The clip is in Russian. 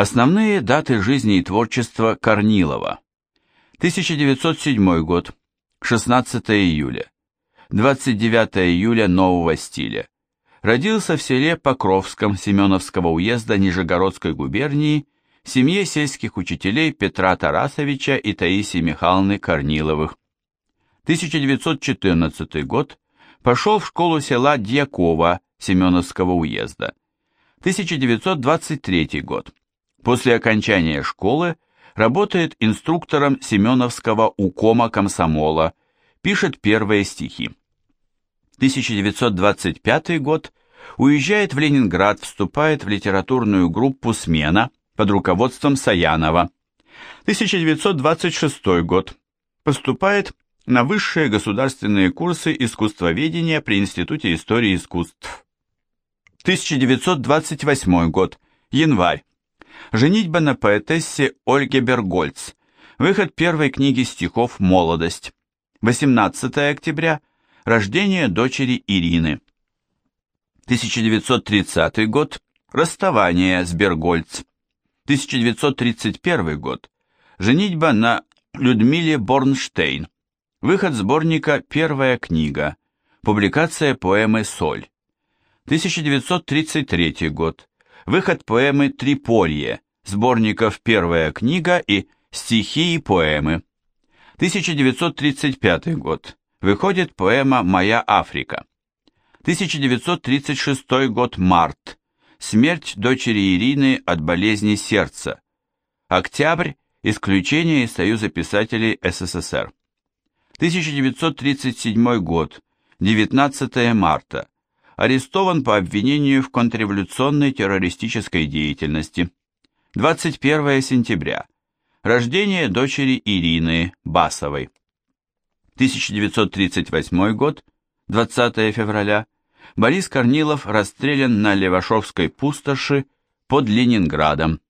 Основные даты жизни и творчества Корнилова. 1907 год, 16 июля. 29 июля нового стиля. Родился в селе Покровском Семеновского уезда Нижегородской губернии в семье сельских учителей Петра Тарасовича и Таисии Михайловны Корниловых. 1914 год. Пошел в школу села Дьякова Семеновского уезда. 1923 год. После окончания школы работает инструктором Семеновского укома комсомола, пишет первые стихи. 1925 год. Уезжает в Ленинград, вступает в литературную группу «Смена» под руководством Саянова. 1926 год. Поступает на высшие государственные курсы искусствоведения при Институте истории искусств. 1928 год. Январь. Женитьба на поэтессе Ольге Бергольц. Выход первой книги стихов «Молодость». 18 октября. Рождение дочери Ирины. 1930 год. Расставание с Бергольц. 1931 год. Женитьба на Людмиле Борнштейн. Выход сборника «Первая книга». Публикация поэмы «Соль». 1933 год. Выход поэмы «Триполье», сборников «Первая книга» и «Стихи и поэмы». 1935 год. Выходит поэма «Моя Африка». 1936 год. Март. Смерть дочери Ирины от болезни сердца. Октябрь. Исключение из Союза писателей СССР. 1937 год. 19 марта арестован по обвинению в контрреволюционной террористической деятельности. 21 сентября. Рождение дочери Ирины Басовой. 1938 год, 20 февраля. Борис Корнилов расстрелян на Левашовской пустоши под Ленинградом.